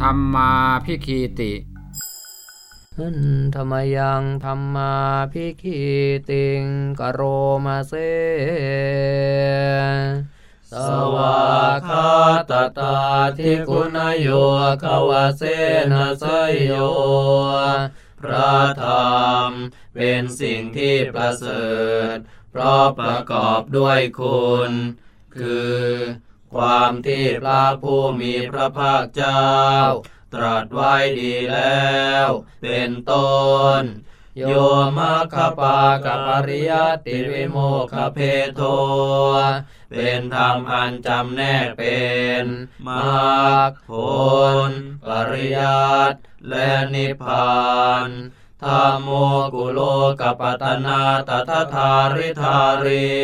ธรรมาพิคีติธรรมยังธรรมาพิคีติงกโรมาเซสวากขาตตาทิคุณโยขวาเสนะสยโย พระธรรมเป็นสิ่งที่ประเสริฐ เพราะประกอบด้วยคุณ คือ ความที่พระผู้มีพระภาคเจ้า ตรัสไว้ดีแล้ว เป็นต้น โยมัคคปากับปริยติวิโมคเพโท เป็นธรรมอันจำแนกเป็นมรรคผลปริยัติและนิพพานธรรมโมกุโลกัปตนาตถาธาริธารี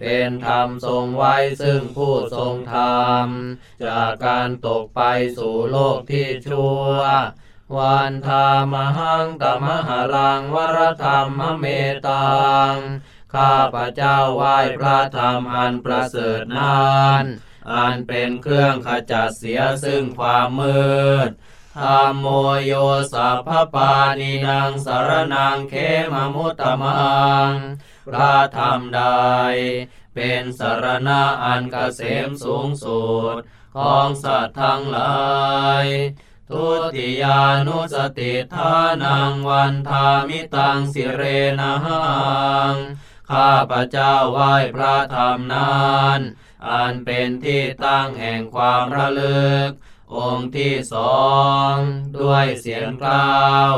เป็นธรรมทรงไว้ซึ่งผู้ทรงธรรม จากการตกไปสู่โลกที่ชั่ว วันธามหังตมหารังวรธรรมเมตัง ข้าพระเจ้าไหว้พระธรรมอันประเสริฐนั้นอันเป็นเครื่องขจัดเสียซึ่งความมืด ธรรมโมโยสัพพปานินางสารนังเขมมุตตมังพระธรรมใด เป็นสารณะอันกเกษมสูงสุดของสัตว์ทั้งหลาย ทุติยานุสติทานังวันทามิตังสิเรนหังข้าพระเจ้าไหว้พระธรรมนันอันเป็นที่ตั้งแห่งความระลึก องค์ที่สองด้วยเสียงกล่าว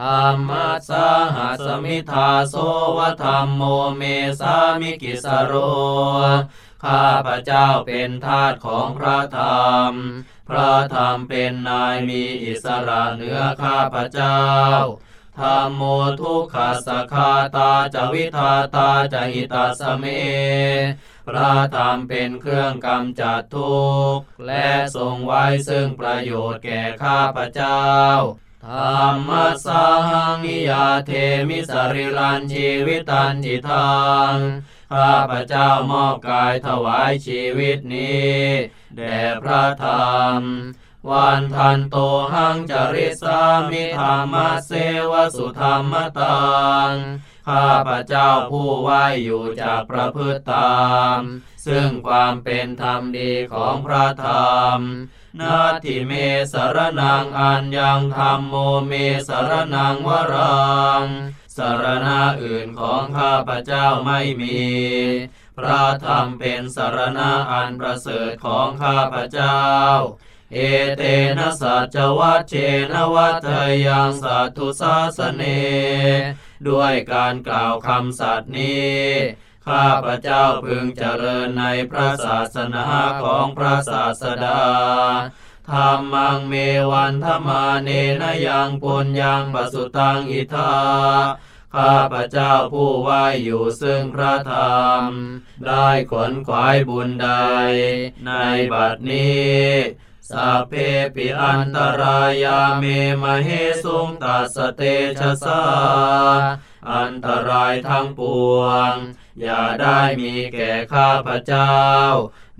ธรรมะสหัสมิทาโสวธรรมโมเมสามิกิสโร ข้าพระเจ้าเป็นทาสของพระธรรม พระธรรมเป็นนายมีอิสระเหนือข้าพระเจ้าธรรมโมทุกขสสคาตาจวิทาตาจหิตาสเม พระธรรมเป็นเครื่องกำจัดทุกข์ และทรงไว้ซึ่งประโยชน์แก่ข้าพเจ้าธรรมสังนิยาเทมิสริรันชีวิตันจิทังข้าพเจ้ามอบกายถวายชีวิตนี้แด่พระธรรม วันทันโตหังจริสามิธรรมเสวสุธรรมตัง ข้าพระเจ้าผู้ไหวอยู่จากประพฤติตาม ซึ่งความเป็นธรรมดีของพระธรรมนาทิเมสารนังอันยังธรรมโมเมสารนังวรังสารณะอื่นของข้าพระเจ้าไม่มี พระธรรมเป็นสารณะอันประเสริฐของข้าพระเจ้า เอเตนะสัจวัชเชนวัตยังสัตุสาสเน ด้วยการกล่าวคำสัตย์นี้ ข้าพระเจ้าพึงเจริญในพระศาสนาของพระศาสดาธรรมังเมวันธมาเนนยังปุญญังปสุตังอิทาข้าพระเจ้าผู้ไหวอยู่ซึ่งพระธรรม ได้ขนขวายบุญใด ในบัดนี้ สัพเพปิอันตรายาเมมเหสุงตัสเตชะสาอันตรายทั้งปวง อย่าได้มีแก่ข้าพเจ้า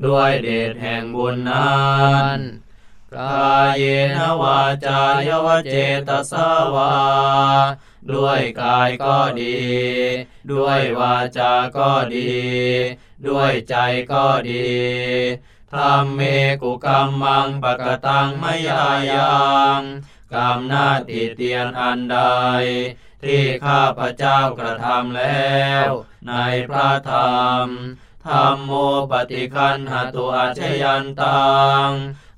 ด้วยเดชแห่งบุญนั้นกายเยนวาจายวเจตสาวา ด้วยกายก็ดี ด้วยวาจาก็ดี ด้วยใจก็ดี ธรรมเมกุกรรมังปะกตังไมยายังกรรมนาติเตียนอันใด ที่ข้าพระเจ้ากระทำแล้ว ในพระธรรมธรรมโมปฏิคันหาตุอาชยันตัง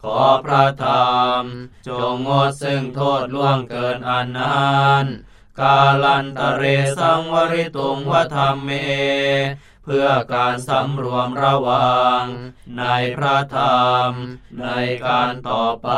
ขอพระธรรม จงงดซึ่งโทษล่วงเกินอันนั้นกาลันตะเรสังวริตุงวธรรมเม เพื่อการสำรวมระวัง ในพระธรรม ในการต่อไป